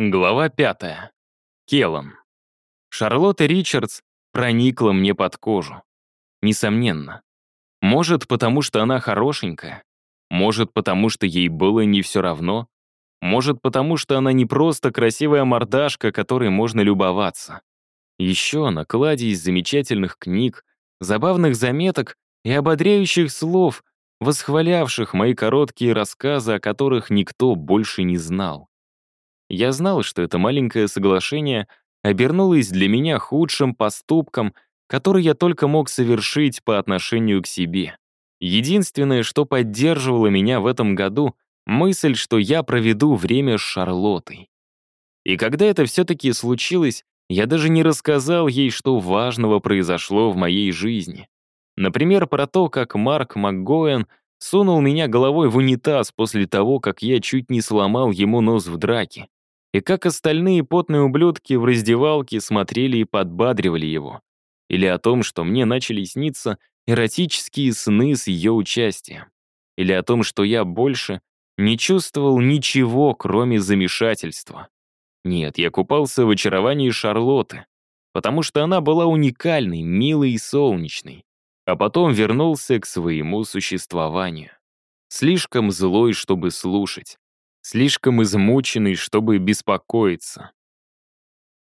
Глава пятая. Келлан. Шарлотта Ричардс проникла мне под кожу. Несомненно. Может, потому что она хорошенькая. Может, потому что ей было не все равно. Может, потому что она не просто красивая мордашка, которой можно любоваться. Еще на кладе из замечательных книг, забавных заметок и ободряющих слов, восхвалявших мои короткие рассказы, о которых никто больше не знал. Я знал, что это маленькое соглашение обернулось для меня худшим поступком, который я только мог совершить по отношению к себе. Единственное, что поддерживало меня в этом году — мысль, что я проведу время с Шарлоттой. И когда это все-таки случилось, я даже не рассказал ей, что важного произошло в моей жизни. Например, про то, как Марк МакГоэн сунул меня головой в унитаз после того, как я чуть не сломал ему нос в драке и как остальные потные ублюдки в раздевалке смотрели и подбадривали его. Или о том, что мне начали сниться эротические сны с ее участием. Или о том, что я больше не чувствовал ничего, кроме замешательства. Нет, я купался в очаровании Шарлотты, потому что она была уникальной, милой и солнечной, а потом вернулся к своему существованию. Слишком злой, чтобы слушать, слишком измученный, чтобы беспокоиться.